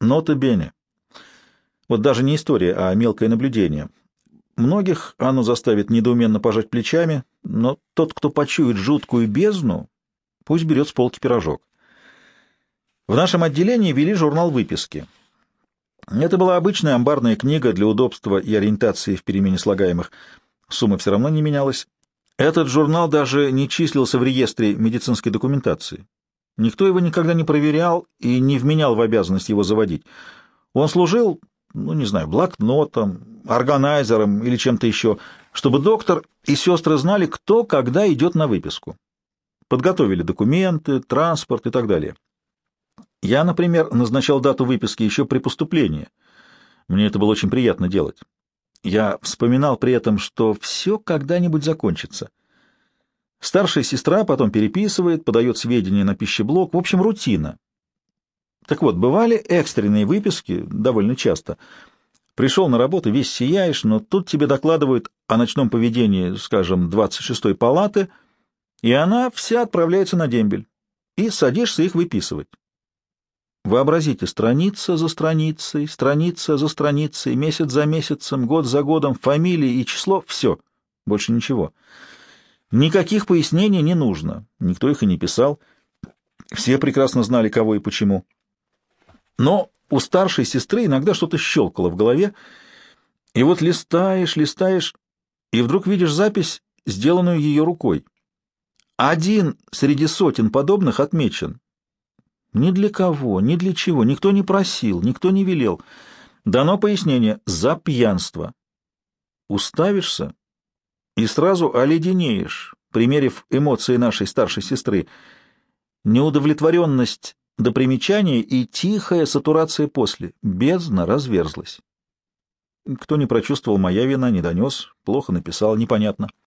Нота бене. Вот даже не история, а мелкое наблюдение. Многих оно заставит недоуменно пожать плечами, но тот, кто почует жуткую бездну, пусть берет с полки пирожок. В нашем отделении вели журнал выписки. Это была обычная амбарная книга для удобства и ориентации в перемене слагаемых. Сумма все равно не менялась. Этот журнал даже не числился в реестре медицинской документации. Никто его никогда не проверял и не вменял в обязанность его заводить. Он служил, ну, не знаю, блокнотом, органайзером или чем-то еще, чтобы доктор и сестры знали, кто когда идет на выписку. Подготовили документы, транспорт и так далее. Я, например, назначал дату выписки еще при поступлении. Мне это было очень приятно делать. Я вспоминал при этом, что все когда-нибудь закончится. Старшая сестра потом переписывает, подает сведения на пищеблок. В общем, рутина. Так вот, бывали экстренные выписки довольно часто. Пришел на работу, весь сияешь, но тут тебе докладывают о ночном поведении, скажем, 26-й палаты, и она вся отправляется на дембель. И садишься их выписывать. Вообразите, страница за страницей, страница за страницей, месяц за месяцем, год за годом, фамилии и число — все, больше ничего. Никаких пояснений не нужно, никто их и не писал. Все прекрасно знали, кого и почему. Но у старшей сестры иногда что-то щелкало в голове, и вот листаешь, листаешь, и вдруг видишь запись, сделанную ее рукой. Один среди сотен подобных отмечен. Ни для кого, ни для чего, никто не просил, никто не велел. Дано пояснение «за пьянство». Уставишься и сразу оледенеешь, примерив эмоции нашей старшей сестры. Неудовлетворенность до примечания и тихая сатурация после. Бездна разверзлась. Кто не прочувствовал, моя вина, не донес, плохо написал, непонятно.